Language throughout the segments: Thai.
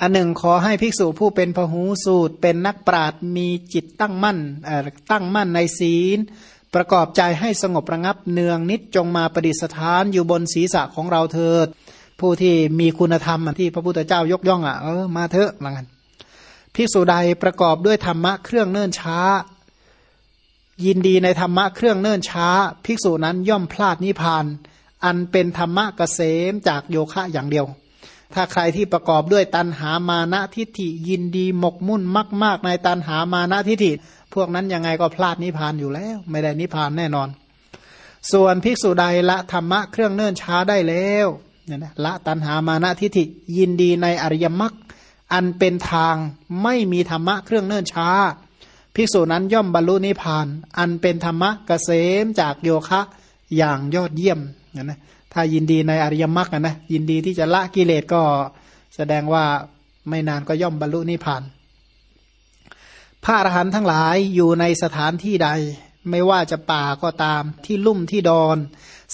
อันหนึ่งขอให้ภิกษุผู้เป็นพหูสูตร เป็นนักปราดมีจิตตั้งมั่นตั้งมั่นในศีล ประกอบใจให้สงบระงับเนืองนิดจงมาประดิษฐานอยู่บนศีรษะของเราเถิด ผู้ที่มีคุณธรรมที่พระพุทธเจ้ายกย่องอะเออมาเถอะว่างั้นภิกษุใดประกอบด้วยธรรมะเครื่องเนิ่นช้า ยินดีในธรรมะเครื่องเนิ่นช้า ภิกษุนั้นย่อมพลาดนิพพาน อันเป็นธรรมะเกษมจากโยคะอย่างเดียว ถ้าใครที่ประกอบด้วยตันหามานะทิฏฐิยินดีหมกมุ่นมาก ๆ ในตันหามานะทิฏฐิ พวกนั้นยังไงก็พลาดนิพพานอยู่แล้ว ไม่ได้นิพพานแน่นอน ส่วนภิกษุใดละธรรมะเครื่องเนิ่นช้าได้แล้วเนี่ยนะละตันหามานะทิฏฐิยินดีในอริยมรรคอันเป็นทางไม่มีธรรมะเครื่องเนิ่นช้า ภิกษุนั้นย่อมบรรลุนิพพาน อันเป็นธรรมะเกษมจากโยคะอย่างยอดเยี่ยมนะ ถ้ายินดีในอริยมรรคนะยินดีที่จะละกิเลสก็แสดงว่าไม่นานก็ย่อมบรรลุนิพพาน พระอรหันต์ทั้งหลายอยู่ในสถานที่ใด ไม่ว่าจะป่าก็ตามที่ลุ่มที่ดอน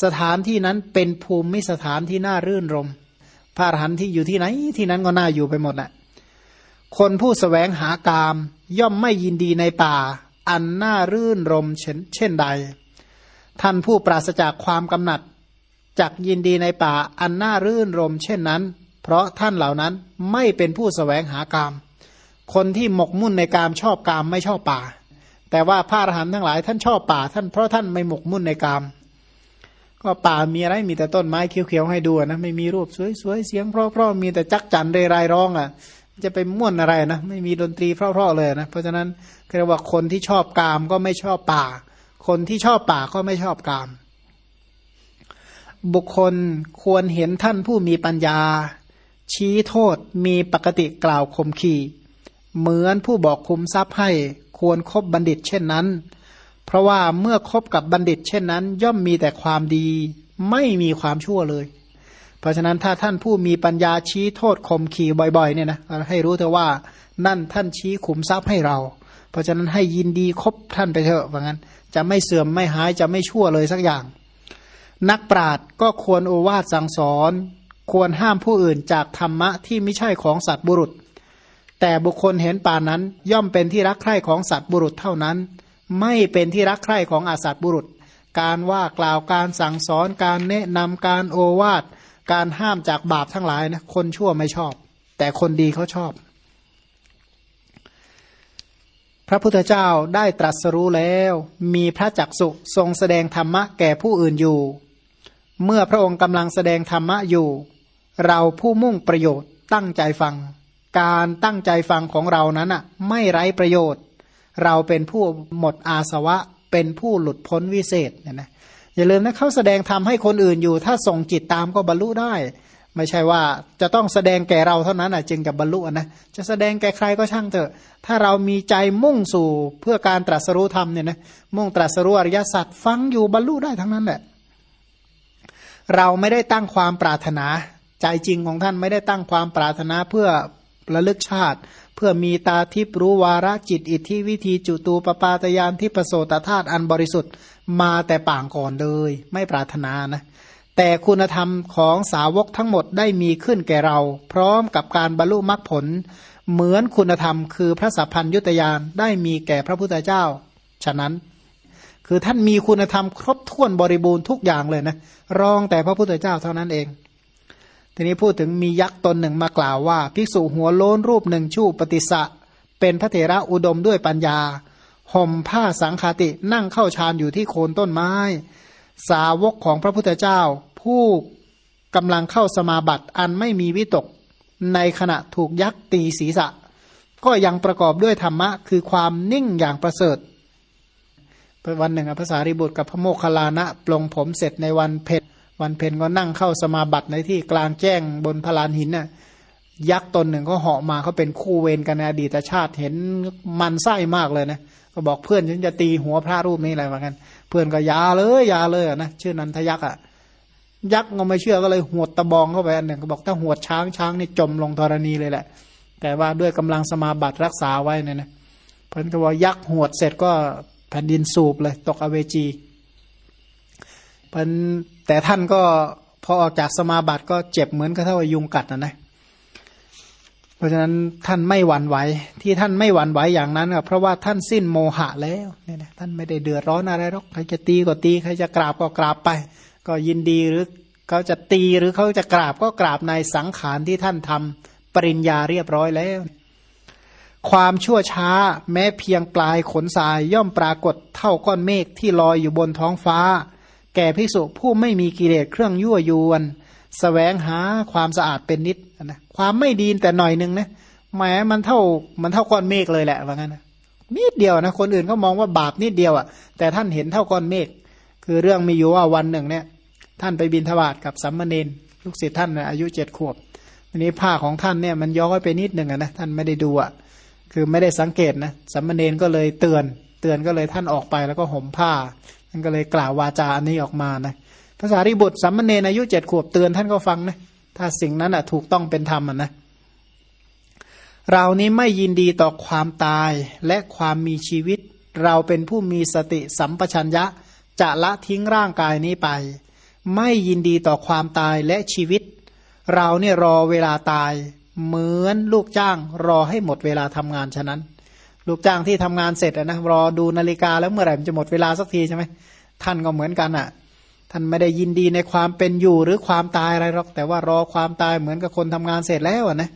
สถานที่นั้นเป็นภูมิสถานที่น่ารื่นรม พระอรหันต์ที่อยู่ที่ไหนที่นั้นก็น่าอยู่ไปหมดแหละคนผู้สแสวงหากาม ย่อมไม่ยินดีในป่า อันน่ารื่นรมเช่นเช่นใด ท่านผู้ปราศจากความกำหนัด จักยินดีในป่าอันน่ารื่นรมเช่นนั้น เพราะท่านเหล่านั้นไม่เป็นผู้สแสวงหากาม คนที่หมกมุ่นในกามชอบกามไม่ชอบป่า แต่ว่าพระอรหันต์ทั้งหลายท่านชอบป่า ท่านเพราะท่านไม่หมกมุ่นในกาม ก็ป่ามีอะไรมีแต่ต้นไม้เขียวๆให้ดูนะไม่มีรูปสวยๆเสียงเพราะๆมีแต่จักจันเรไรร้องอะจะไปม่วนอะไรนะไม่มีดนตรีเพราะๆเลยนะเพราะฉะนั้นเรียกว่าคนที่ชอบกามก็ไม่ชอบป่า คนที่ชอบป่าก็ไม่ชอบกาม บุคคลควรเห็นท่านผู้มีปัญญา ชี้โทษมีปกติกล่าวคมขีเหมือนผู้บอกคุมทรัพย์ให้ควรครบบัณฑิตเช่นนั้น เพราะว่าเมื่อคบกับบัณฑิตเช่นนั้น ย่อมมีแต่ความดี ไม่มีความชั่วเลย เพราะฉะนั้นถ้าท่านผู้มีปัญญาชี้โทษข่มขีบ่อยๆเนี่ยนะให้รู้เถอะว่านั่นท่านชี้ขุมทรัพย์ให้เรา เพราะฉะนั้นให้ยินดีคบท่านไปเถอะว่างั้น จะไม่เสื่อมไม่หายจะไม่ชั่วเลยสักอย่าง นักปราชญ์ก็ควรโอวาทสั่งสอน ควรห้ามผู้อื่นจากธรรมะที่ไม่ใช่ของสัตว์บุรุษ แต่บุคคลเห็นป่านั้นย่อมเป็นที่รักใคร่ของสัตว์บุรุษเท่านั้น ไม่เป็นที่รักใคร่ของอาสัตว์บุรุษ การว่ากล่าวการสั่งสอนการแนะนำการโอวาทการห้ามจากบาปทั้งหลายนะคนชั่วไม่ชอบ แต่คนดีเขาชอบ พระพุทธเจ้าได้ตรัสรู้แล้ว มีพระจักสุทรงแสดงธรรมะแก่ผู้อื่นอยู่ เมื่อพระองค์กำลังแสดงธรรมะอยู่ เราผู้มุ่งประโยชน์ตั้งใจฟัง การตั้งใจฟังของเรานั้นอะไม่ไร้ประโยชน์ เราเป็นผู้หมดอาสวะเป็นผู้หลุดพ้นวิเศษเนี่ยนะอย่าลืมนะเขาแสดงทำให้คนอื่นอยู่ ถ้าส่งจิตตามก็บรรลุได้ ไม่ใช่ว่าจะต้องแสดงแก่เราเท่านั้นอะจึงจะบรรลุนะจะแสดงแก่ใครก็ช่างเถอะ ถ้าเรามีใจมุ่งสู่เพื่อการตรัสรู้ธรรมเนี่ยนะมุ่งตรัสรู้อริยสัจฟังอยู่บรรลุได้ทั้งนั้นแหละ เราไม่ได้ตั้งความปรารถนา ใจจริงของท่านไม่ได้ตั้งความปรารถนาเพื่อระลึกชาติ เพื่อมีตาทิพรู้วาระจิตอิทธิวิธีจุตูปปาตยานที่ประโสตธาตุอันบริสุทธิ์มาแต่ป่างก่อนเลย ไม่ปรารถนานะ แต่คุณธรรมของสาวกทั้งหมดได้มีขึ้นแก่เรา พร้อมกับการบรรลุมรรคผล เหมือนคุณธรรมคือพระสัพพัญยุตยานได้มีแก่พระพุทธเจ้า ฉะนั้น คือท่านมีคุณธรรมครบถ้วนบริบูรณ์ทุกอย่างเลยนะรองแต่พระพุทธเจ้าเท่านั้นเอง ทีนี้พูดถึงมียักษ์ตนหนึ่งมากล่าวว่าภิกษุหัวโล้นรูปหนึ่งชู่ปฏิสะ เป็นพระเถระอุดมด้วยปัญญาห่มผ้าสังคาตินั่งเข้าฌานอยู่ที่โคนต้นไม้ สาวกของพระพุทธเจ้า ผู้กำลังเข้าสมาบัติอันไม่มีวิตกในขณะถูกยักษ์ตีศีรษะ ก็ยังประกอบด้วยธรรมะ คือความนิ่งอย่างประเสริฐ วันหนึ่งภาษาริบุตรกับพระโมคคัลลานะปลงผมเสร็จในวันเพ็ญวันเพ็ญก็นั่งเข้าสมาบัติในที่กลางแจ้งบนพลานหินน่ะยักษ์ตนหนึ่งก็เหาะมาเขาเป็นคู่เวรกันในอดีตชาติเห็นมันไส้มากเลยนะก็บอกเพื่อนฉันจะตีหัวพระรูปนี้อะไรเหมือนกัน เพื่อนก็ยาเลยยาเลยนะชื่อนันทยักษ์อะยักษ์ก็ไม่เชื่อก็เลยหวดตะบองเข้าไปอันหนึ่งก็บอกถ้าหวดช้างช้างนี่จมลงธรณีเลยแหละ แต่ว่าด้วยกำลังสมาบัติรักษาไว้เนี่ยนะเพื่อนก็บอกยักษ์หวดเสร็จก็ แผ่นดินสูบเลย ตกอเวจีพื่อนแต่ท่านก็พอออกจากสมาบัติก็เจ็บเหมือนกับถ้าว่ายุงกัดนะนะเพราะฉะนั้นท่านไม่หวั่นไหวที่ท่านไม่หวั่นไหวอย่างนั้นก็เพราะว่าท่านสิ้นโมหะแล้วเนี่ยนะท่านไม่ได้เดือดร้อนอะไรหรอกใครจะตีก็ตีใครจะกราบก็กราบไป ก็ยินดีหรือเขาจะตีหรือเขาจะกราบก็กราบในสังขารที่ท่านทำปริญญาเรียบร้อยแล้ว ความชั่วช้าแม้เพียงปลายขนทรายย่อมปรากฏเท่าก้อนเมฆที่ลอยอยู่บนท้องฟ้า แก่ภิกษุผู้ไม่มีกิเลสเครื่องยั่วยวนสแสวงหาความสะอาดเป็นนิดนะความไม่ดีแต่หน่อยนึงนะแหมมันเท่ามันเท่าก้อนเมฆเลยแหละว่างั้นนะนิดเดียวนะคนอื่นเขามองว่าบาปนิดเดียวอะ่ะ แต่ท่านเห็นเท่าก้อนเมฆคือเรื่องมีอยู่ว่าวันหนึ่งเนี่ย ท่านไปบินทบาทกับสัมมาเนนลูกศิษย์ท่านนะอายุเจ็ดขวบทีนี้ผ้าของท่านเนี่ยมันย้อยไปนิดหนึ่งนะท่านไม่ได้ดูอะ คือไม่ได้สังเกตนะสัมมาเนนก็เลยเตือน เตือนก็เลยท่านออกไปแล้วก็ห่มผ้าท่านก็เลยกล่าววาจาอันนี้ออกมานะภาษาริบุตรสัมมาเนนอายุเจ็ดขวบเตือนท่านก็ฟังนะถ้าสิ่งนั้นอะถูกต้องเป็นธรรมอะนะเรานี้ไม่ยินดีต่อความตายและความมีชีวิต เราเป็นผู้มีสติสัมปชัญญะจะละทิ้งร่างกายนี้ไป ไม่ยินดีต่อความตายและชีวิต เราเนี่ยรอเวลาตาย เหมือนลูกจ้างรอให้หมดเวลาทำงานฉะนั้น ลูกจ้างที่ทำงานเสร็จนะรอดูนาฬิกาแล้วเมื่อไหร่มันจะหมดเวลาสักทีใช่ไหมท่านก็เหมือนกันอะ ท่านไม่ได้ยินดีในความเป็นอยู่หรือความตายอะไรหรอก แต่ว่ารอความตายเหมือนกับคนทำงานเสร็จแล้วนะ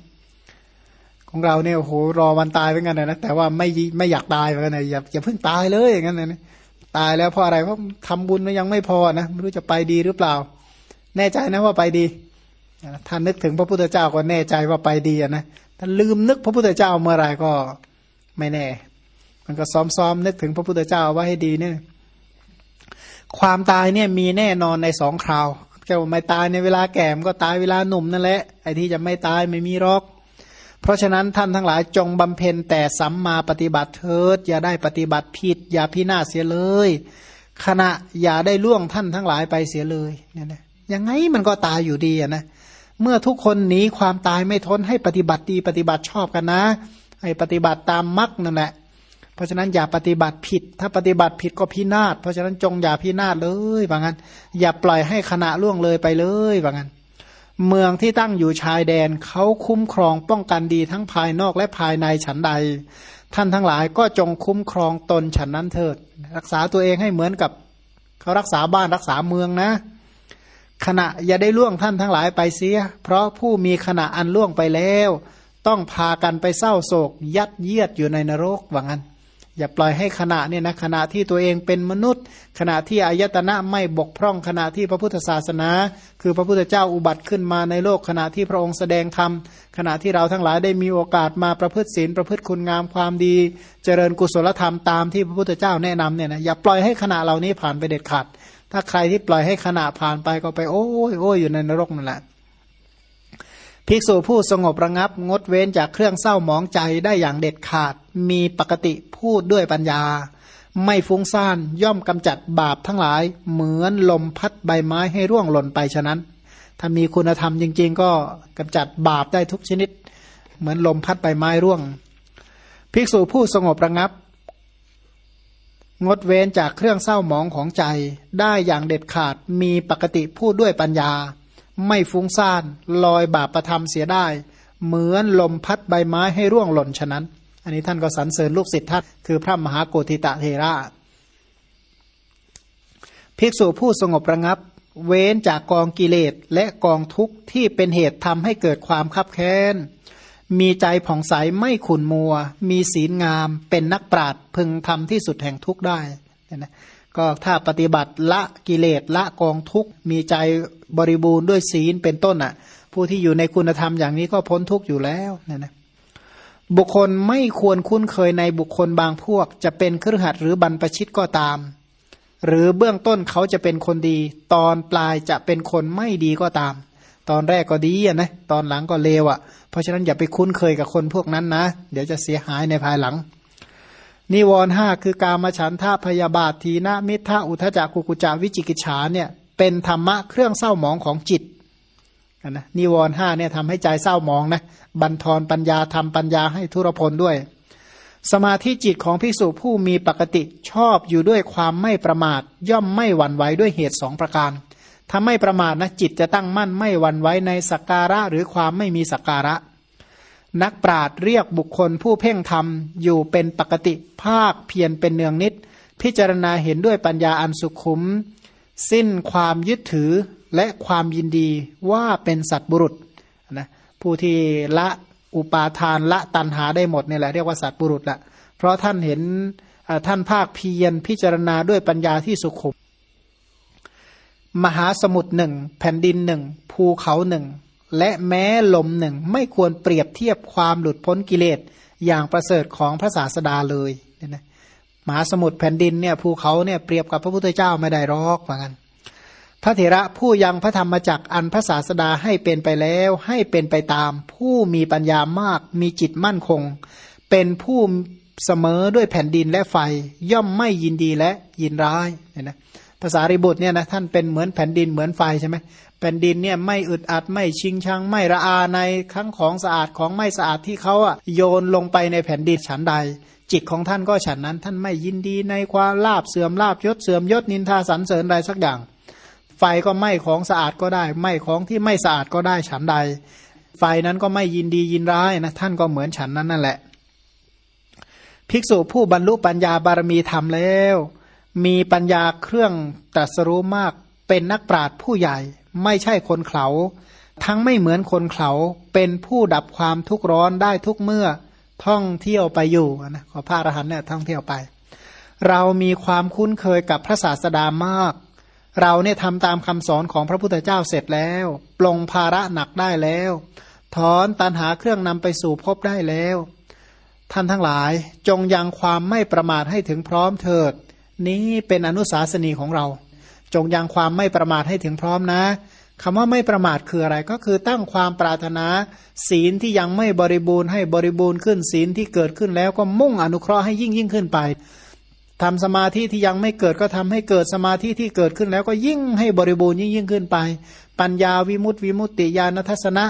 ของเราเนี่ยโอ้โหรอวันตายเหมือนกันนะแต่ว่าไม่ไม่อยากตายเหมือนกันนะอย่าอย่าเพิ่งตายเลยอย่างนั้นนะตายแล้วเพราะอะไรเพราะทำบุญมันยังไม่พอนะไม่รู้จะไปดีหรือเปล่า แน่ใจนะว่าไปดี ท่านนึกถึงพระพุทธเจ้าก็แน่ใจว่าไปดีนะถ้าลืมนึกพระพุทธเจ้าเมื่อไรก็ไม่แน่ มันก็ซ้อมๆนึกถึงพระพุทธเจ้าว่าให้ดีเนี่ยความตายเนี่ยมีแน่นอนในสองคราวจะไม่ตายในเวลาแก่มก็ตายเวลาหนุ่มนั่นแหละไอ้ที่จะไม่ตายไม่มีหรอก เพราะฉะนั้นท่านทั้งหลายจงบำเพ็ญแต่สัมมาปฏิบัติเถิด อย่าได้ปฏิบัติผิด อย่าพินาศเสียเลย ขณะอย่าได้ล่วงท่านทั้งหลายไปเสียเลยเนี่ยนะยังไงมันก็ตายอยู่ดีอะนะเเมื่อทุกคนหนีความตายไม่ทนให้ปฏิบัติดีปฏิบัติชอบกันนะ ให้ปฏิบัติตามมรรคนั่นแหละ เพราะฉะนั้นอย่าปฏิบัติผิด ถ้าปฏิบัติผิดก็พินาศ เพราะฉะนั้นจงอย่าพินาศเลยว่างั้น อย่าปล่อยให้ขณะล่วงเลยไปเลยว่างั้น เมืองที่ตั้งอยู่ชายแดนเขาคุ้มครองป้องกันดีทั้งภายนอกและภายในฉันใด ท่านทั้งหลายก็จงคุ้มครองตนฉันนั้นเถิด รักษาตัวเองให้เหมือนกับ เขารักษาบ้านรักษาเมืองนะ ขณะอย่าได้ล่วงท่านทั้งหลายไปเสีย เพราะผู้มีขณะอันล่วงไปแล้ว ต้องพากันไปเศร้าโศก ยัดเยียดอยู่ในนรกว่างั้น อย่าปล่อยให้ขณะเนี่ยนะขณะที่ตัวเองเป็นมนุษย์ ขณะที่อายตนะไม่บกพร่องขณะที่พระพุทธศาสนา คือพระพุทธเจ้าอุบัติขึ้นมาในโลกขณะที่พระองค์แสดงธรรมขณะที่เราทั้งหลายได้มีโอกาสมาประพฤติศีลประพฤติคุณงามความดี เจริญกุศลธรรมตามที่พระพุทธเจ้าแนะนำเนี่ยนะอย่าปล่อยให้ขณะเหล่านี้ผ่านไปเด็ดขาด ถ้าใครที่ปล่อยให้ขณะผ่านไปก็ไปโอ้ยโอ้ยอยู่ในนรกนั่นแหละภิกษุผู้สงบระงับ งดเว้นจากเครื่องเศร้าหมองใจได้อย่างเด็ดขาด มีปกติพูดด้วยปัญญา ไม่ฟุ้งซ่านย่อมกำจัดบาปทั้งหลาย เหมือนลมพัดใบไม้ให้ร่วงหล่นไปฉะนั้น ถ้ามีคุณธรรมจริง ๆ ก็กำจัดบาปได้ทุกชนิด เหมือนลมพัดใบไม้ร่วง ภิกษุผู้สงบระงับ งดเว้นจากเครื่องเศร้าหมองของใจ ได้อย่างเด็ดขาดมีปกติพูดด้วยปัญญา ไม่ฟุ้งซ่านลอยบาปประทำเสียได้ เหมือนลมพัดใบไม้ให้ร่วงหล่นฉะนั้น อันนี้ท่านก็สรรเสริญลูกศิษย์ท่านคือพระมหาโกธิตะเทระ ภิกษุผู้สงบระงับ เว้นจากกองกิเลสและกองทุกข์ที่เป็นเหตุทำให้เกิดความคับแค้น มีใจผ่องใสไม่ขุนมัว มีศีลงาม เป็นนักปราดพึงทำที่สุดแห่งทุกได้นะก็ถ้าปฏิบัติละกิเลสละกองทุกมีใจบริบูรณ์ด้วยศีลเป็นต้นอะ ผู้ที่อยู่ในคุณธรรมอย่างนี้ก็พ้นทุกอยู่แล้วนี่ยนะบุคคลไม่ควรคุ้นเคยในบุคคลบางพวก จะเป็นครือขัดหรือบรรพชิตก็ตาม หรือเบื้องต้นเขาจะเป็นคนดี ตอนปลายจะเป็นคนไม่ดีก็ตาม ตอนแรกก็ดีอะนะตอนหลังก็เลวอะ เพราะฉะนั้นอย่าไปคุ้นเคยกับคนพวกนั้นนะ เดี๋ยวจะเสียหายในภายหลัง นิวรห้าคือการมาฉันท่าพยาบาททีนะมิทะอุทจักกุกุจาวิจิกิจฉาเนี่ยเป็นธรรมะเครื่องเศร้าหมองของจิตนะนิวรห้าเนี่ยทำให้ใจเศร้าหมองนะบันทอนปัญญาทำปัญญาให้ทุรพลด้วย สมาธิจิตของพิสุผู้มีปกติชอบอยู่ด้วยความไม่ประมาท ย่อมไม่หวั่นไหวด้วยเหตุสองประการ ถ้าไม่ประมาทนะจิตจะตั้งมั่นไม่หวั่นไหวในสักการะหรือความไม่มีสักการะ นักปราดเรียกบุคคลผู้เพ่งธรรมอยู่เป็นปกติภาคเพียรเป็นเนืองนิด พิจารณาเห็นด้วยปัญญาอันสุขุม สิ้นความยึดถือและความยินดีว่าเป็นสัตบุรุษนะผู้ที่ละอุปาทานละตันหาได้หมดนี่แหละเรียกว่าสัตบุรุษละเพราะท่านเห็นท่านภาคเพียรพิจารณาด้วยปัญญาที่สุขุม มหาสมุทรหนึ่งแผ่นดินหนึ่งภูเขาหนึ่งและแม้ลมหนึ่งไม่ควรเปรียบเทียบความหลุดพ้นกิเลสอย่างประเสริฐของพระศาสดาเลยเนี่ยนะมหาสมุทรแผ่นดินเนี่ยภูเขาเนี่ยเปรียบกับพระพุทธเจ้าไม่ได้รอกเหมือนกัน พระเถระผู้ยังพระธรรมจักอันพระศาสดาให้เป็นไปแล้วให้เป็นไปตาม ผู้มีปัญญามากมีจิตมั่นคง เป็นผู้เสมอด้วยแผ่นดินและไฟย่อมไม่ยินดีและยินร้ายเนี่ยนะ ภาษาริบุตรเนี่ยนะท่านเป็นเหมือนแผ่นดินเหมือนไฟใช่ไหมแผ่นดินเนี่ยไม่อึดอัดไม่ชิงชังไม่ระอาในทั้งของสะอาดของไม่สะอาดที่เขาอะโยนลงไปในแผ่นดินฉันใด จิตของท่านก็ฉันนั้น ท่านไม่ยินดีในความลาบเสื่อมลาบยศเสื่อมยศนินทาสรรเสริญใดสักอย่าง ไฟก็ไหม้ของสะอาดก็ได้ไหม้ของที่ไม่สะอาดก็ได้ฉันใด ไฟนั้นก็ไม่ยินดียินร้ายนะท่านก็เหมือนฉันนั้นนั่นแหละ ภิกษุผู้บรรลุปัญญาบารมีธรรมแล้ว มีปัญญาเครื่องตรัสรู้มากเป็นนักปราชญ์ผู้ใหญ่ ไม่ใช่คนเขาทั้งไม่เหมือนคนเขาเป็นผู้ดับความทุกข์ร้อนได้ทุกเมื่อท่องเที่ยวไปอยู่นะขอพระอรหันต์เนี่ยท่องเที่ยวไป เรามีความคุ้นเคยกับพระศาสดามาก เราเนี่ยทำตามคำสอนของพระพุทธเจ้าเสร็จแล้วปลงภาระหนักได้แล้ว ถอนตันหาเครื่องนำไปสู่พบได้แล้ว ท่านทั้งหลายจงยังความไม่ประมาทให้ถึงพร้อมเถิด นี้เป็นอนุสาสนีของเรา จงยังความไม่ประมาทให้ถึงพร้อมนะคำว่าไม่ประมาทคืออะไรก็คือตั้งความปรารถนา ศีลที่ยังไม่บริบูรณ์ให้บริบูรณ์ขึ้นศีลที่เกิดขึ้นแล้วก็มุ่งอนุเคราะห์ให้ยิ่งยิ่งขึ้นไปทำสมาธิที่ยังไม่เกิดก็ทำให้เกิดสมาธิที่เกิดขึ้นแล้วก็ยิ่งให้บริบูรณ์ยิ่งยิ่งขึ้นไป ปัญญาวิมุตติวิมุตติญาณทัศนะ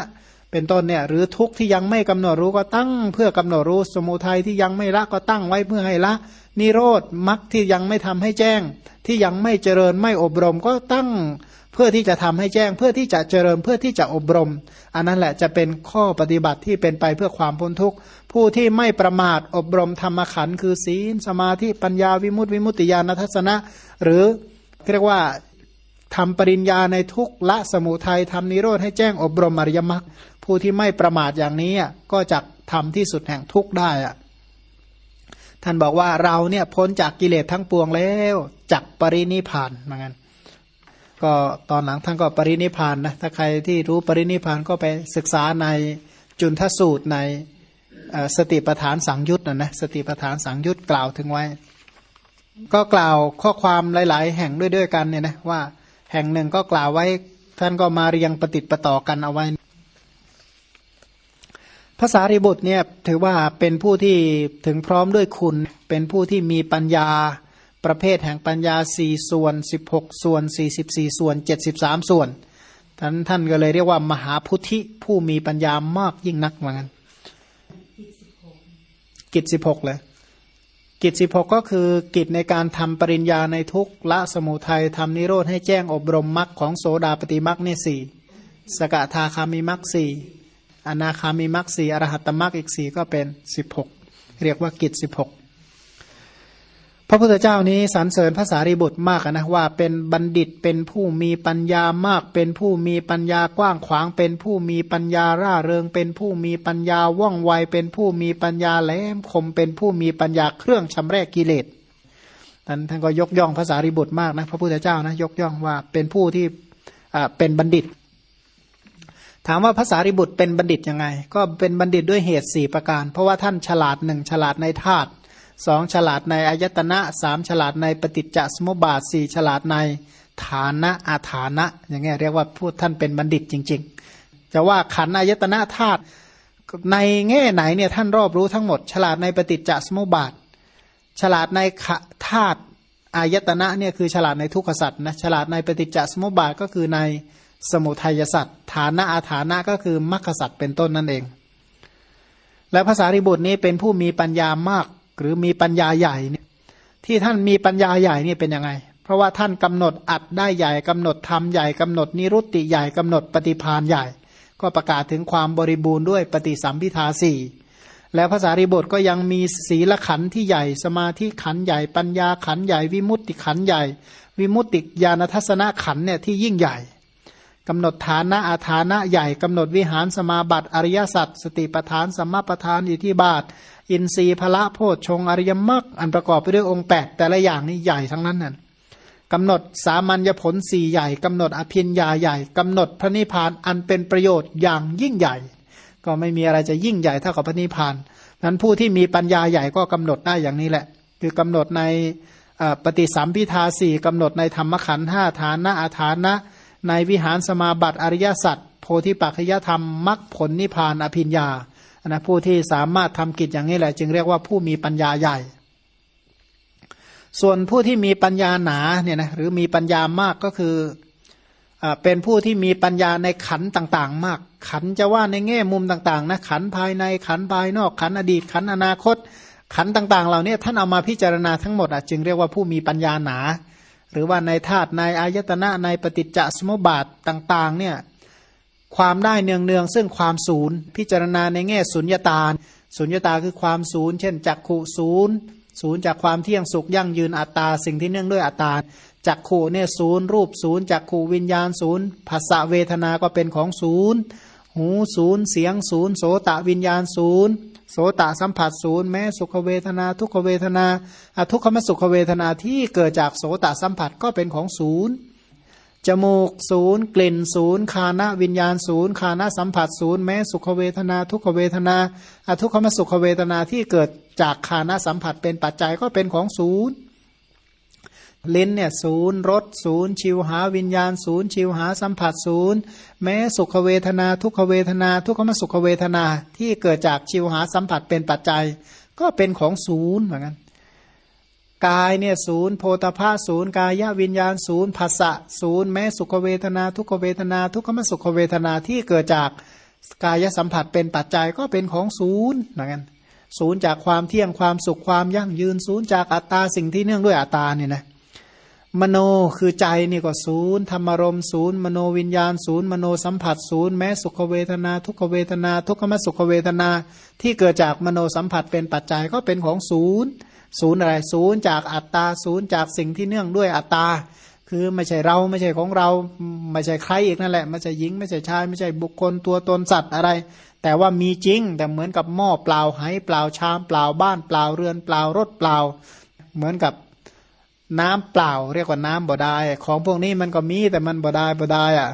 เป็นต้นเนี่ยหรือทุกข์ที่ยังไม่กำหนดรู้ก็ตั้งเพื่อกำหนดรู้สมุทัยที่ยังไม่ละก็ตั้งไว้เพื่อให้ละ นิโรธมรรคที่ยังไม่ทำให้แจ้ง ที่ยังไม่เจริญไม่อบรมก็ตั้งเพื่อที่จะทำให้แจ้ง เพื่อที่จะเจริญเพื่อที่จะอบรม อันนั้นแหละจะเป็นข้อปฏิบัติที่เป็นไปเพื่อความพ้นทุกข์ ผู้ที่ไม่ประมาทอบรมธรรมขันธ์คือศีล สมาธิปัญญาวิมุตติวิมุตติญาณทัศนะ หรือเรียกว่าทำปริญญาในทุกละสมุทัยทำนิโรธให้แจ้งอบรมอริยมรรคผู้ที่ไม่ประมาทอย่างนี้ก็จะทำที่สุดแห่งทุกได้อะ ท่านบอกว่าเราเนี่ยพ้นจากกิเลสทั้งปวงแล้วจักปรินิพานเหมือนกันก็ตอนหลังท่านก็ปรินิพานนะถ้าใครที่รู้ปรินิพานก็ไปศึกษาในจุนทสูตรในสติปทานสังยุตนะนะสติปทานสังยุตกล่าวถึงไว้ ก็กล่าวข้อความหลาย ๆ แห่งด้วยด้วยกันเนี่ยนะว่าแห่งหนึ่งก็กล่าวไว้ท่านก็มาเรียงปฏิติปต่อกันเอาไว้ ภาษาริบุตรเนี่ยถือว่าเป็นผู้ที่ถึงพร้อมด้วยคุณ เป็นผู้ที่มีปัญญา ประเภทแห่งปัญญาสี่ส่วนสิบหกส่วนสี่สิบสี่ส่วนเจ็ดสิบสามส่วนท่านท่านก็เลยเรียกว่ามหาพุทธิผู้มีปัญญามากยิ่งนักเหมือนกันกิจสิบหกเลยกิจสิบหกก็คือกิจในการทำปริญญาในทุกละสมุทัยทำนิโรธให้แจ้งอบรมมรรคของโสดาปฏิมรรคเนี่ยสี่สกทาคามิมรรคสี่ อนาคามีมรรคสีอรหัตมรรคอีกสี่ก็เป็นสิบหกเรียกว่ากิจสิบหกพระพุทธเจ้านี้สรรเสริญภาษารีบุตรมากนะว่าเป็นบัณฑิตเป็นผู้มีปัญญามาก เป็นผู้มีปัญญากว้างขวาง เป็นผู้มีปัญญาร่าเริง เป็นผู้มีปัญญาว่องไว เป็นผู้มีปัญญาแหลมคม เป็นผู้มีปัญญาเครื่องชำระกิเลสท่านท่านก็ยกย่องภาษารีบุตรมากนะพระพุทธเจ้านะยกย่องว่าเป็นผู้ที่เป็นบัณฑิต ถามว่าภาษาริบุตรเป็นบัณฑิตยังไง ก็เป็นบัณฑิตด้วยเหตุสี่ประการ เพราะว่าท่านฉลาดหนึ่งฉลาดในธาตุสองฉลาดในอายตนะสามฉลาดในปฏิจจสมุปบาทสี่ฉลาดในฐานะอาฐานะ อย่างเงี้ยเรียกว่าพูดท่านเป็นบัณฑิตจริง ๆ จะว่าขันอายตนะธาตุในแง่ไหนเนี่ยท่านรอบรู้ทั้งหมด ฉลาดในปฏิจจสมุปบาท ฉลาดในธาตุอายตนะเนี่ยคือฉลาดในทุกขสัตว์นะฉลาดในปฏิจจสมุปบาทก็คือใน สมุทัยสัตว์ฐานะอาฐานะก็คือมรรคสัตว์เป็นต้นนั่นเอง และภาษาริบุตรนี้เป็นผู้มีปัญญามาก หรือมีปัญญาใหญ่เนี่ยที่ท่านมีปัญญาใหญ่นี่เป็นยังไง เพราะว่าท่านกำหนดอัดได้ใหญ่กำหนดธรรมใหญ่กำหนดนิรุตติใหญ่กำหนดปฏิพานใหญ่ ก็ประกาศถึงความบริบูรณ์ด้วยปฏิสัมพิทาสี่แล้วภาษาริบทก็ยังมีศีลขันที่ใหญ่ สมาธิขันใหญ่ปัญญาขันใหญ่ วิมุตติขันใหญ่ วิมุตติญาณทัศนขันเนี่ยที่ยิ่งใหญ่ กำหนดฐานะอาฐานะใหญ่กำหนดวิหารสมาบัติอริยสัจสติปทานสัมมาปทานอิทิบาท อินทรีย์พละโพชฌงอริยมรรคอันประกอบไปด้วยองค์แปดแต่ละอย่างนี่ใหญ่ทั้งนั้นน่ะกำหนดสามัญญผลสี่ใหญ่กำหนดอภินญาใหญ่กำหนดพระนิพพานอันเป็นประโยชน์อย่างยิ่งใหญ่ ก็ไม่มีอะไรจะยิ่งใหญ่เท่ากับพระนิพพานนั้นผู้ที่มีปัญญาใหญ่ก็กำหนดได้อย่างนี้แหละ คือกำหนดในปฏิสัมพิทาสี่กำหนดในธรรมขันธ์ห้าฐานะอาฐานะ ในวิหารสมาบัติอริยสัจโพธิปัจจยธรรมมรรคผลนิพพานอภิญญานะผู้ที่สามารถทำกิจอย่างนี้แหละ จึงเรียกว่าผู้มีปัญญาใหญ่ ส่วนผู้ที่มีปัญญาหนาเนี่ยนะหรือมีปัญญามากก็คืออเป็นผู้ที่มีปัญญาในขันต่างๆ มาก ขันจะว่าในแง่มุมต่างๆนะขันภายในขันภายนอกขันอดีตขันอนาคต ขันต่างๆ เหล่านี้ท่านเอามาพิจารณาทั้งหมดจึงเรียกว่าผู้มีปัญญาหนา หรือว่าในธาตุในอายตนะในปฏิจจสมุปบาทต่างๆเนี่ยความได้เนืองเนืองซึ่งความศูนย์ พิจารณาในแง่สุญญตาสุญญตาคือความศูนย์ เช่นจักขุศูนย์ศูนย์จากความเที่ยงสุขยั่งยืนอัตตา สิ่งที่เนื่องด้วยอัตตาจักขุเนี่ยศูนย์รูปศูนย์จักขุวิญญาณศูนย์ภาษาเวทนาก็เป็นของศูนย์ หูศูนย์เสียงศูนย์โสตะวิญญาณศูนย์ โสตสัมผัสศูนย์แม้สุขเวทนา ทุกขเวทนาทุกขมสุขเวทนาที่เกิดจากโสตสัมผัสก็เป็นของศูนย์จมูกศูนย์กลิ่นศูนย์คานะวิญญาณศูนย์คานะสัมผัสศูนย์แม้สุขเวทนา ทุกขเวทนาทุกขมสุขเวทนาที่เกิดจากคานะสัมผัสเป็นปัจจัยก็เป็นของศูนย์ ลิ้นเนี่ยศูนย์รสศูนย์ชิวหาวิญญาณศูนย์ชิวหาสัมผัสศูนย์แม้สุขเวทนา ทุกขเวทนา ทุกขมสุขเวทนาที่เกิดจากชิวหาสัมผัสเป็นปัจจัย ก็เป็นของศูนย์เหมือนกันกายเนี่ยศูนย์โพธาภาศูนย์กายวิญญาณศูนย์ภาษะศูนย์แม้สุขเวทนา ทุกขเวทนา ทุกขมสุขเวทนาที่เกิดจากกายสัมผัสเป็นปัจจัยก็เป็นของศูนย์เหมือนกันศูนย์จากความเที่ยงความสุขความยั่งยืนศูนย์จากอัตตาสิ่งที่เนื่องด้วยอัตตาเนี่ยนะ มโนคือใจนี่ก็ศูนย์ธรรมรมศูนย์มโนวิญญาณศูนย์มโนสัมผัสศูนย์แม้สุขเวทนา ทุกขเวทนา ทุกขมสุขเวทนา ที่เกิดจากมโนสัมผัสเป็นปัจจัยก็เป็นของศูนย์ศูนย์อะไรศูนย์จากอัตตาศูนย์จากสิ่งที่เนื่องด้วยอัตตาคือไม่ใช่เราไม่ใช่ของเราไม่ใช่ใครอีกนั่นแหละไม่ใช่หญิงไม่ใช่ชายไม่ใช่บุคคลตัวตนสัตว์อะไร แต่ว่ามีจริง แต่เหมือนกับหม้อเปล่าไหเปล่าชามเปล่าบ้านเปล่าเรือนเปล่ารถเปล่า เหมือนกับ น้ำเปล่า เรียกว่าน้ำบ่ได้ ของพวกนี้มันก็มีแต่มันบ่ได้บ่ได้อะ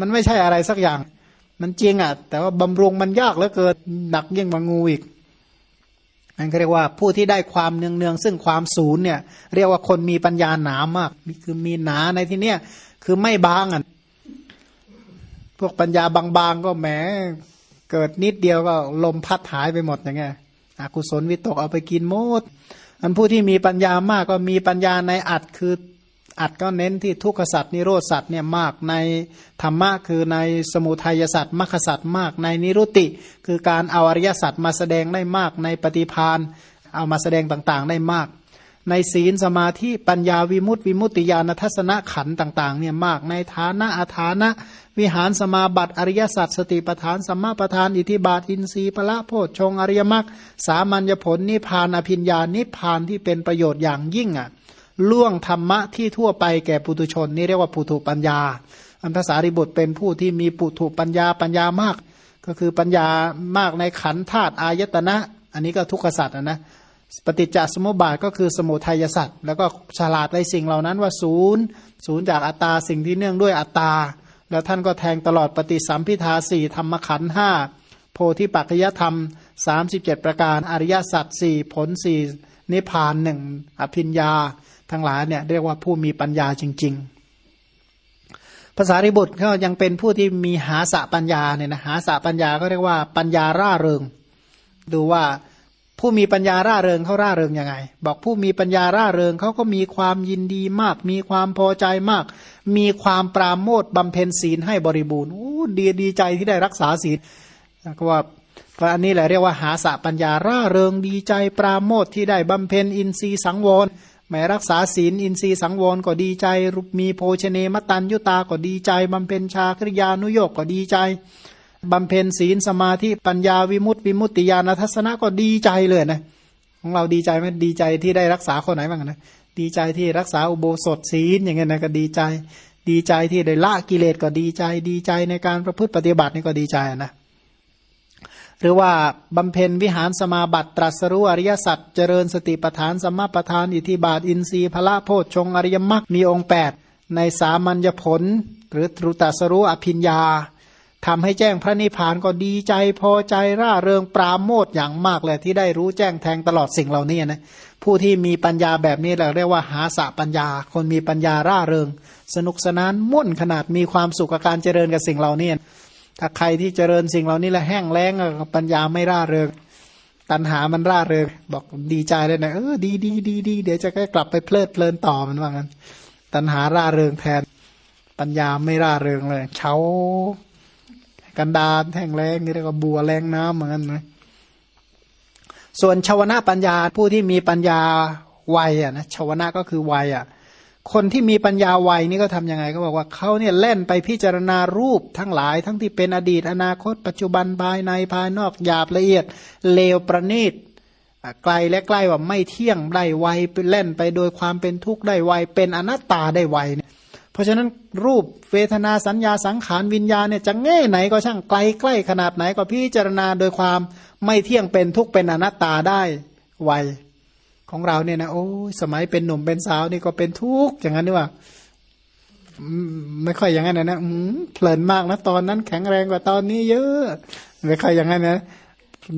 มันไม่ใช่อะไรสักอย่าง มันจริงอะ แต่ว่าบำรุงมันยากเหลือเกินหนักยิ่งกว่างูอีกนั่นเรียกว่าผู้ที่ได้ความเนืองเนืองซึ่งความศูนย์เนี่ย เรียกว่าคนมีปัญญาหนามากคือมีหนาในที่เนี้ยคือไม่บางอะพวกปัญญาบางๆก็แหมเกิดนิดเดียวก็ลมพัดหายไปหมดอย่างเงี้ยอกุศลวิตกเอาไปกินหมด อันผู้ที่มีปัญญามากก็มีปัญญาในอัดคืออัดก็เน้นที่ทุกขสัตว์นิโรธสัตว์เนี่ยมากในธรรมะคือในสมุทัยสัตว์มรรคสัตว์มากในนิรุติ คือการเอาอริยสัตว์มาแสดงได้มากในปฏิพานเอามาแสดงต่างๆ ได้มาก ในศีลสมาธิปัญญาวิมุตติวิมุตติญาณทัศนขันต่างๆเนี่ยมากในฐานะอาฐานะ วิหารสมาบัติอริยสัจสติปทานสัมมาปทานอิทิบาทอินทรีย์พระโพชฌงอริยมรรคสามัญญผลนิพพานอภิญญานิพพานที่เป็นประโยชน์อย่างยิ่งอะล่วงธรรมะที่ทั่วไปแก่ปุถุชน นี่เรียกว่าปุถุปัญญา อันภาษาริบุตรเป็นผู้ที่มีปุถุปัญญาปัญญามาก ก็คือปัญญามากในขันธาตุอายตนะ อันนี้ก็ทุกขสัตว์นะปฏิจจสมุปบาทก็คือสมุทัยสัตว์แล้วก็ฉลาดในสิ่งเหล่านั้นว่าศูนย์ศูนย์จากอัตตาสิ่งที่เนื่องด้วยอัตตา แล้วท่านก็แทงตลอดปฏิสัมพิทาสี่ธรรมขันห้าโพธิปัจจยธรรมสามสิบเจ็ดประการอริยสัจสี่ผลสี่นิพพานหนึ่งอภิญญา ทั้งหลายเนี่ยเรียกว่าผู้มีปัญญาจริง ๆ ภาษาริบุตรเขายังเป็นผู้ที่มีหาสะปัญญาเนี่ยนะหาสะปัญญาก็เรียกว่าปัญญาร่าเริง ดูว่า ผู้มีปัญญาร่าเริงเขาร่าเริงยังไง บอกผู้มีปัญญาร่าเริงเขาก็มีความยินดีมาก มีความพอใจมาก มีความปราโมทบำเพ็ญศีลให้บริบูรณ์อู้ดีดีใจที่ได้รักษาศีลก็ว่าพระอันนี้แหละเรียกว่าหาสะปัญญาร่าเริงดีใจปราโมทที่ได้บำเพ็ญอินทรีย์สังวรแม้รักษาศีลอินทรีย์สังวรก็ดีใจ มีโภชเนมตันยุตาก็ดีใจบำเพ็ญชาคริยานุโยกก็ดีใจ บำเพ็ญศีลสมาธิปัญญาวิมุตติวิมุตติญาณทัศนะก็ดีใจเลยนะของเราดีใจไหมดีใจที่ได้รักษาคนไหนบ้างนะดีใจที่รักษาอุโบสถศีลอย่างเงี้ยนะก็ดีใจ ดีใจที่ได้ละกิเลสก็ดีใจ ดีใจในการประพฤติปฏิบัตินี่ก็ดีใจนะหรือว่าบำเพ็ญวิหารสมาบัติตรัสรู้อริยสัจเจริญสติปัฏฐานสมมาปัฏฐานอิทิบาทอินทรีย์พละโพชฌงอริยมรรคมีองค์ 8 ในสามัญญผล หรือตรุตัสรู้อภิญญา ทำให้แจ้งพระนิพพานก็ดีใจพอใจร่าเริงปราโมทอย่างมากเลยที่ได้รู้แจ้งแทงตลอดสิ่งเหล่านี้นะผู้ที่มีปัญญาแบบนี้เราเรียกว่าหาสะปัญญา คนมีปัญญาร่าเริง สนุกสนานม่วนขนาดมีความสุขกับการเจริญกับสิ่งเหล่านี้ถ้าใครที่เจริญสิ่งเหล่านี้แล้วแห้งแล้งปัญญาไม่ร่าเริง ตัณหามันร่าเริง บอกดีใจเลยนะเออดีดีดีดีเดี๋ยวจะกลับไปเพลิดเพลินต่อมันว่างั้น ตัณหาร่าเริงแทน ปัญญาไม่ร่าเริงเลยเฉา กันดานแห้งแล้งนี่เรียกว่าบัวแรงน้ำเหมือนกันนะส่วนชาวนะปัญญาผู้ที่มีปัญญาวัยอะนะชาวนะก็คือวัยอะคนที่มีปัญญาวัยนี่ก็ทํำยังไงก็บอกว่าเขาเนี่ยเล่นไปพิจารณารูปทั้งหลาย ทั้งที่เป็นอดีตอนาคต ปัจจุบันภายในภายนอกหยาบละเอียดเลวประณีตไกลและใกล้ว่าไม่เที่ยงได้ไวเล่นไปโดยความเป็นทุกข์ได้ไวเป็นอนัตตาได้ไวเนี่ย ราะฉะนั้นรูปเวทนาสัญญาสังขารวิญญาณเนี่ยจะแง่ไหนก็ช่างไกลใกล้ขนาดไหนก็พิจารณาโดยความไม่เที่ยงเป็นทุกข์เป็นอนัตตาได้ไวของเราเนี่ยนะโอ้สมัยเป็นหนุ่มเป็นสาวนี่ก็เป็นทุกข์อย่างนั้นนี่ว่าไม่ค่อยอย่างนั้นนะเพลินมากนะตอนนั้นแข็งแรงกว่าตอนนี้เยอะไม่ค่อยอย่างนั้นนะ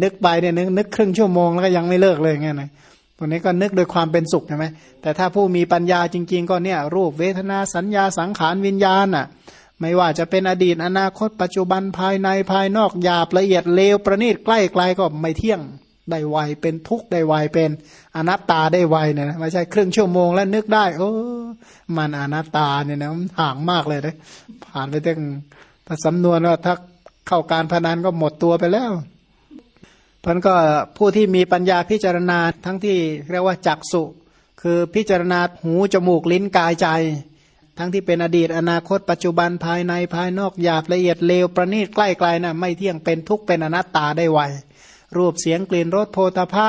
นึกไปเนี่ยนึกนึกครึ่งชั่วโมงแล้วก็ยังไม่เลิกเลยอย่างเงี้ยนะ พวกนี้ก็นึกโดยความเป็นสุขใช่ไหมแต่ถ้าผู้มีปัญญาจริง ๆ ก็เนี่ยรูปเวทนาสัญญาสังขารวิญญาณอะไม่ว่าจะเป็นอดีตอนาคต ปัจจุบันภายในภายนอกหยาบละเอียดเลวประณีตใกล้ไกลก็ไม่เที่ยงได้ไวเป็นทุกข์ได้ไวเป็นอนัตตาได้ไวเนี่ยนะไม่ใช่ครึ่งชั่วโมงแล้วนึกได้โอ้มันอนัตตาเนี่ยนะมันห่างมากเลยนะผ่านไปตั้งถ้าสำนวนว่าถ้าเข้าการพนันก็หมดตัวไปแล้ว พันก็ผู้ที่มีปัญญาพิจารณาทั้งที่เรียกว่าจักสุคือพิจารณาหูจมูกลิ้นกายใจ ทั้งที่เป็นอดีตอนาคต ปัจจุบันภายในภายนอกหยาบละเอียดเลวประณีตใกล้ไกลนะ่ะไม่เที่ยงเป็นทุกข์เป็นอนัตตาได้ไวรูปเสียงกลิ่นรสโพธพะ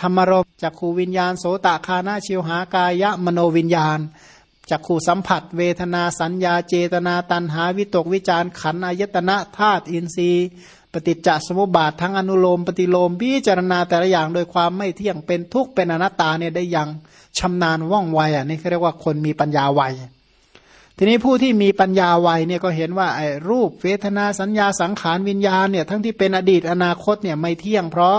ธรรมรมจักขูวิญญาณโสตคานาชิวหากายะมโนวิญญาณจักขูสัมผัส เวทนาสัญญาเจตนาตันหาวิตกวิจารขันอายตนะธาตุอินทรีย์ ปฏิจจสมุปบาททั้งอนุโลมปฏิโลมพิจารณาแต่ละอย่างโดยความไม่เที่ยงเป็นทุกข์เป็นอนัตตาเนี่ยได้ยังชำนาญว่องไวอะนี่เขาเรียกว่าคนมีปัญญาไวทีนี้ผู้ที่มีปัญญาไวเนี่ยก็เห็นว่าไอ้รูปเวทนาสัญญาสังขารวิญญาณเนี่ยทั้งที่เป็นอดีตอนาคตเนี่ยไม่เที่ยงเพราะ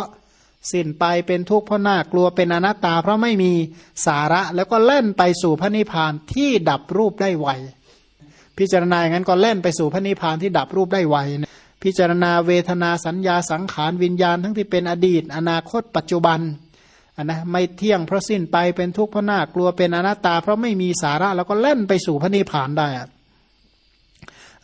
สิ้นไปเป็นทุกข์เพราะน่ากลัวเป็นอนัตตา เพราะไม่มีสาระแล้วก็เล่นไปสู่พระนิพพานที่ดับรูปได้ไวพิจารณาอย่างนั้นก็เล่นไปสู่พระนิพพานที่ดับรูปได้ไว พิจารณาเวทนาสัญญาสังขารวิญญาณทั้งที่เป็นอดีต อนาคตปัจจุบันนนะไม่เที่ยงเพราะสิ้นไปเป็นทุกข์เพราะน่ากลัวเป็นอนัตตา เพราะไม่มีสาระแล้วก็เล่นไปสู่พระนิพพานได้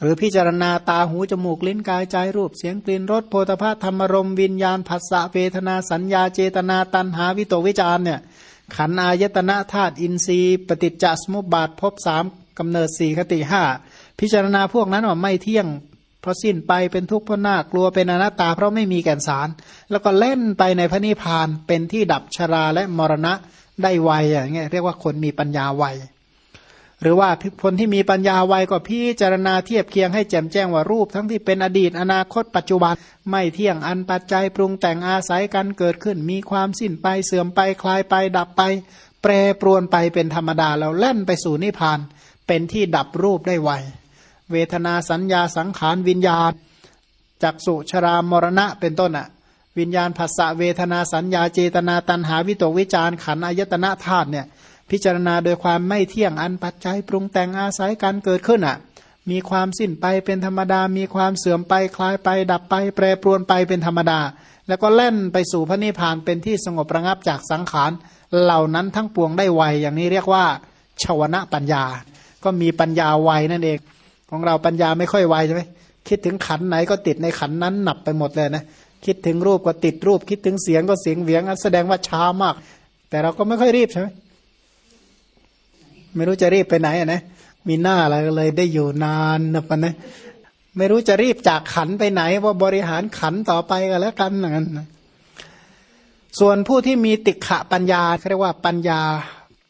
หรือพิจารณาตาหูจมูกลิ้นกายใจรูปเสียงกลิ่นรสโพธภาธรรมรมวิญญาณผัสสะเวทนาสัญญาเจตนาตันหาวิโตวิจารเนี่ยขันอายตนะธาตุอินทรีย์ปฏิจจสมุปบาทพบสามกำเนิดสี่คติห้าพิจารณาพวกนั้นว่าไม่เที่ยง เพราะสิ้นไปเป็นทุกข์เพราะน่ากลัวเป็นอนัตตา เพราะไม่มีแก่นสาร แล้วก็เล่นไปในพระนิพพานเป็นที่ดับชราและมรณะได้ไวอย่างเงี้ยเรียกว่าคนมีปัญญาไวหรือว่าคนที่มีปัญญาไวก็พิจารณาเทียบเคียงให้แจ่มแจ้งว่ารูป ทั้งที่เป็นอดีตอนาคตปัจจุบัน ไม่เที่ยงอันปัจจัยปรุงแต่งอาศัยกันเกิดขึ้น มีความสิ้นไปเสื่อมไปคลายไป ดับไป แปรปรวนไปเป็นธรรมดาแล้วเล่นไปสู่นิพพาน เป็นที่ดับรูปได้ไว เวทนาสัญญาสังขารวิญญาณจักสุชรามรณะเป็นต้นอะวิญญาณภาษาเวทนาสัญญาเจตนาตันหาวิตกวิจารขันอายตนะธาตุเนี่ยพิจารณาโดยความไม่เที่ยงอันปัจจัยปรุงแต่งอาศัยการเกิดขึ้นอะ มีความสิ้นไปเป็นธรรมดา มีความเสื่อมไปคลายไป ดับไป แปรปรวนไปเป็นธรรมดา แล้วก็เล่นไปสู่พระนิพพานเป็นที่สงบระงับจากสังขารเหล่านั้นทั้งปวงได้ไวอย่างนี้เรียกว่าชาวนะปัญญา ก็มีปัญญาไวนั่นเอง ของเราปัญญาไม่ค่อยไวใช่ไหมคิดถึงขันไหนก็ติดในขันนั้นหนับไปหมดเลยนะคิดถึงรูปก็ติดรูป คิดถึงเสียงก็เสียงเวียงแสดงว่าช้ามาก แต่เราก็ไม่ค่อยรีบใช่ไหมไม่รู้จะรีบไปไหนอะนะมีหน้าอะไรเลยได้อยู่นานนะปะนะไม่รู้จะรีบจากขันไปไหน ว่าบริหารขันต่อไปกันแล้วกันอย่างนั้นส่วนผู้ที่มีติขะปัญญาเรียกว่าปัญญา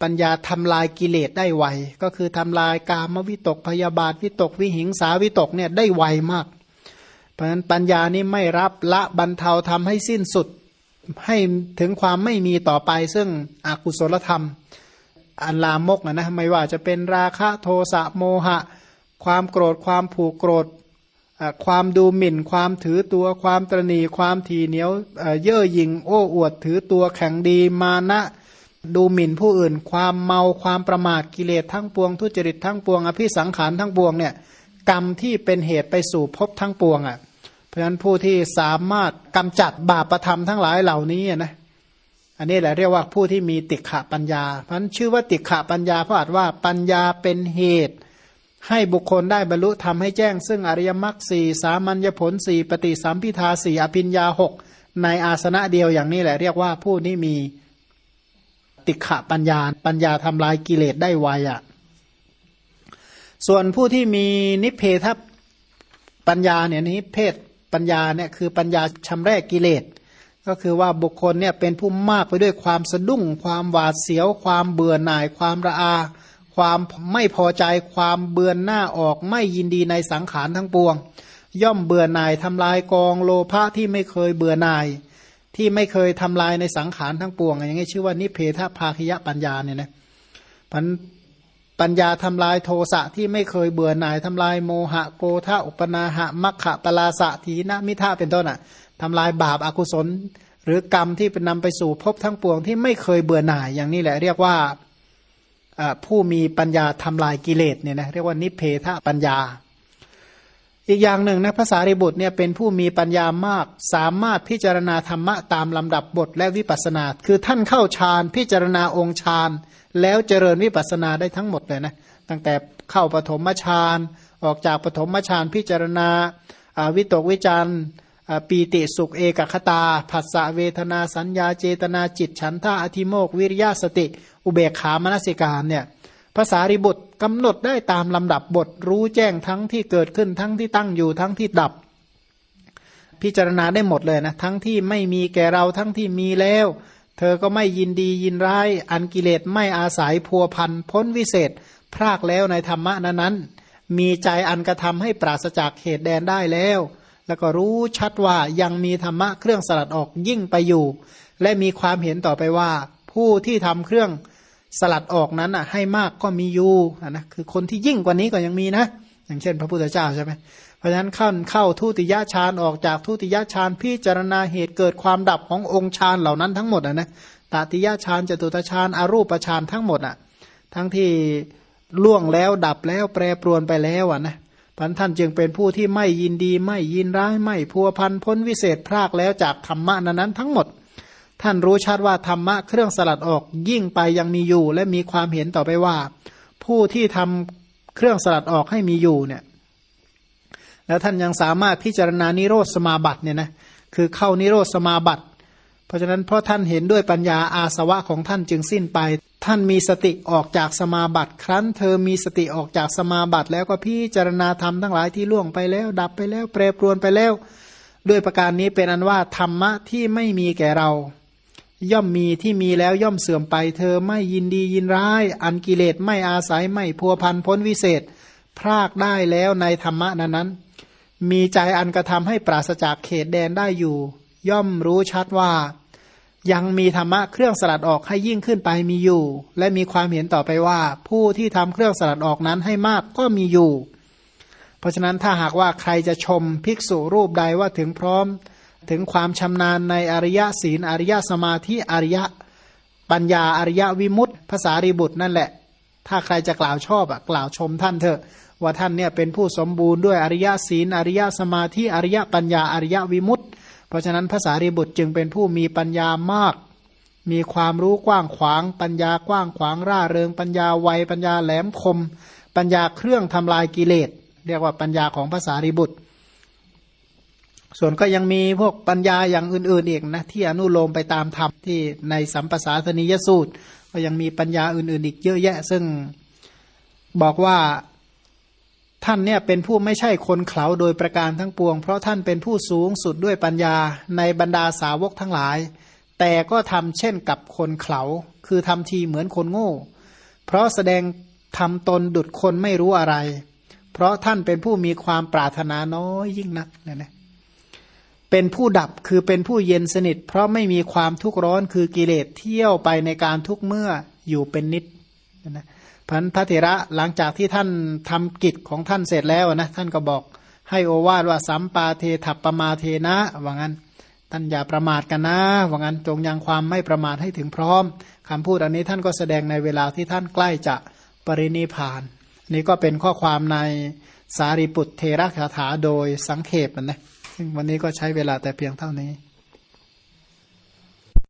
ปัญญาทำลายกิเลสได้ไว ก็คือทำลายกามวิตกพยาบาทวิตกวิหิงสาวิตกเนี่ยได้ไวมาก เพราะฉะนั้นปัญญานี้ไม่รับละบรรเทาทำให้สิ้นสุดให้ถึงความไม่มีต่อไปซึ่งอกุศลธรรม อันลามกนะไม่ว่าจะเป็นราคะโทสะโมหะ ความโกรธความผูกโกรธความดูหมิ่น ความถือตัวความตรณีความทีเหนียวเย่อหยิ่งโอ้อวดถือตัวแข็งดีมานะ ดูหมิ่นผู้อื่น ความเมาความประมาทกิเลสทั้งปวง ทุจริตทั้งปวงอภิสังขารทั้งปวงเนี่ยกรรมที่เป็นเหตุไปสู่ภพทั้งปวงอะ เพราะฉะนั้นผู้ที่สามารถกำจัดบาปประธรรมทั้งหลายเหล่านี้นะอันนี้แหละเรียกว่าผู้ที่มีติขะปัญญาเพราะฉะนั้นชื่อว่าติขะปัญญาเพราะอาจว่าปัญญาเป็นเหตุ ให้บุคคลได้บรรลุทำให้แจ้ง ซึ่งอริยมรรคสี่สามัญญผลสี่ปฏิสัมพิทาสี่อภิญญาหกในอาสนะเดียวอย่างนี้แหละเรียกว่าผู้นี้มี ติขะปัญญา ปัญญาทำลายกิเลสได้ไวอะ่ะ ส่วนผู้ที่มีนิเพทปัญญาเนี่ยนี้เพศปัญญาเนี่ยคือปัญญาชำแรกกิเลส ก็คือว่าบุคคลเนี่ยเป็นผู้มากไปด้วยความสะดุ้ง ความหวาดเสียว ความเบื่อหน่าย ความระอา ความไม่พอใจ ความเบือนหน้าออก ไม่ยินดีในสังขารทั้งปวง ย่อมเบื่อหน่ายทำลายกองโลภะที่ไม่เคยเบื่อหน่าย ที่ไม่เคยทำลายในสังขารทั้งปวงอย่างนี้ชื่อว่านิเพทภาคยปัญญาเนี่ยนะพันปัญญาทำลายโทสะที่ไม่เคยเบื่อหน่ายทำลายโมหะโกธาอุปนาหะมัคคะปลาสะทีนะมิทาเป็นต้นอะทำลายบาปอากุศล หรือกรรมที่เป็นนำไปสู่ภพทั้งปวงที่ไม่เคยเบื่อหน่ายอย่างนี้แหละ เรียกว่าผู้มีปัญญาทำลายกิเลสเนี่ยนะเรียกว่านิเพทปัญญา อีกอย่างหนึ่งนะภาษาริบุตรเนี่ยเป็นผู้มีปัญญามาก สามารถพิจารณาธรรมะตามลำดับบทและวิปัสนา คือท่านเข้าฌานพิจารณาองค์ฌานแล้วเจริญวิปัสนาได้ทั้งหมดเลยนะตั้งแต่เข้าปฐมฌานออกจากปฐมฌานพิจารณาวิตกวิจารปีติสุขเอกคตาผัสสะเวทนาสัญญาเจตนาจิตฉันทาอธิโมกวิริยะสติ อุเบกขามนสิการเนี่ย ภาษาริบุตรกำหนดได้ตามลำดับบทรู้แจ้งทั้งที่เกิดขึ้นทั้งที่ตั้งอยู่ทั้งที่ดับ พิจารณาได้หมดเลยนะทั้งที่ไม่มีแก่เราทั้งที่มีแล้ว เธอก็ไม่ยินดียินร้าย อันกิเลสไม่อาศัยพัวพันพ้นวิเศษ พรากแล้วในธรรมะนั้นนั้นมีใจอันกระทำให้ปราศจากเหตุแดนได้แล้ว แล้วก็รู้ชัดว่ายังมีธรรมะเครื่องสลัดออกยิ่งไปอยู่ และมีความเห็นต่อไปว่า ผู้ที่ทำเครื่อง สลัดออกนั้นอะ ให้มากก็มีอยู่นะคือคนที่ยิ่งกว่านี้ก็ยังมีนะ อย่างเช่น พระพุทธเจ้าใช่ไหมเพราะฉะนั้นขั้นเข้าทุติยฌานออกจากทุติยฌานพิจารณาเหตุเกิดความดับขององค์ฌานเหล่านั้นทั้งหมดอะนะตติยฌานจตุตฌานอารูปฌานทั้งหมดอะ ทั้งที่ล่วงแล้วดับแล้วแปรปรวนไปแล้วอะนะพันท่านจึงเป็นผู้ที่ไม่ยินดีไม่ยินร้ายไม่พัวพันพ้นวิเศษพรากแล้วจากธรรมะนั้นทั้งหมด ท่านรู้ชัดว่าธรรมะเครื่องสลัดออกยิ่งไปยังมีอยู่ และมีความเห็นต่อไปว่า ผู้ที่ทำเครื่องสลัดออกให้มีอยู่เนี่ย แล้วท่านยังสามารถพิจารณานิโรธสมาบัติเนี่ยนะคือเข้านิโรธสมาบัติ เพราะฉะนั้นเพราะท่านเห็นด้วยปัญญาอาสวะของท่านจึงสิ้นไป ท่านมีสติออกจากสมาบัติ ครั้น เธอมีสติออกจากสมาบัติ แล้วก็พิจารณาธรรมทั้งหลายที่ล่วงไปแล้ว ดับไปแล้วแปรปรวนไปแล้ว ด้วยประการนี้เป็นอันว่าธรรมะที่ไม่มีแก่เรา ย่อมมีที่มีแล้วย่อมเสื่อมไป เธอไม่ยินดียินร้าย อันกิเลสไม่อาศัยไม่พัวพันพ้นวิเศษ พรากได้แล้วในธรรมะนั้นนั้นมีใจอันกระทำให้ปราศจากเขตแดนได้อยู่ ย่อมรู้ชัดว่า ยังมีธรรมะเครื่องสลัดออกให้ยิ่งขึ้นไปมีอยู่ และมีความเห็นต่อไปว่า ผู้ที่ทำเครื่องสลัดออกนั้นให้มากก็มีอยู่ เพราะฉะนั้นถ้าหากว่าใครจะชมภิกษุรูปใดว่าถึงพร้อม ถึงความชำนาญในอริยศีลอริยสมาธิอริยปัญญาอริยวิมุตติภาษาริบุตรนั่นแหละ ถ้าใครจะกล่าวชอบอะกล่าวชมท่านเถอะ ว่าท่านเนี่ยเป็นผู้สมบูรณ์ด้วยอริยศีลอริยสมาธิอริยปัญญาอริยวิมุตติ เพราะฉะนั้นภาษาริบุตรจึงเป็นผู้มีปัญญามาก มีความรู้กว้างขวาง ปัญญากว้างขวางร่าเริง ปัญญาไวปัญญาแหลมคม ปัญญาเครื่องทำลายกิเลสเรียกว่าปัญญาของภาษาริบุตร ส่วนก็ยังมีพวกปัญญาอย่างอื่น ๆ อีกนะ ที่อนุโลมไปตามธรรมที่ในสัมปสาสนิยสูตร ก็ยังมีปัญญาอื่น ๆ อีกเยอะแยะ ซึ่งบอกว่าท่านเนี่ยเป็นผู้ไม่ใช่คนเขาโดยประการทั้งปวง เพราะท่านเป็นผู้สูงสุดด้วยปัญญาในบรรดาสาวกทั้งหลาย แต่ก็ทำเช่นกับคนเขาคือทำทีเหมือนคนโง่ เพราะแสดงทำตนดุดคนไม่รู้อะไร เพราะท่านเป็นผู้มีความปรารถนาน้อยยิ่งนักเนี่ยนะ เป็นผู้ดับคือเป็นผู้เย็นสนิท เพราะไม่มีความทุกข์ร้อนคือกิเลสเที่ยวไปในการทุกเมื่ออยู่เป็นนิดนะพันพระเถระหลังจากที่ท่านทำกิจของท่านเสร็จแล้วนะท่านก็บอกให้โอวาทว่าสัมปาเทถัปปมาเทนะว่างั้นท่านอย่าประมาทกันนะว่างั้นจงยังความไม่ประมาทให้ถึงพร้อมคำพูดอันนี้ท่านก็แสดงในเวลาที่ท่านใกล้จะปรินิพาน นี่ก็เป็นข้อความในสารีปุตเทระคาถาโดยสังเขปนะ วันนี้ก็ใช้เวลาแต่เพียงเท่านี้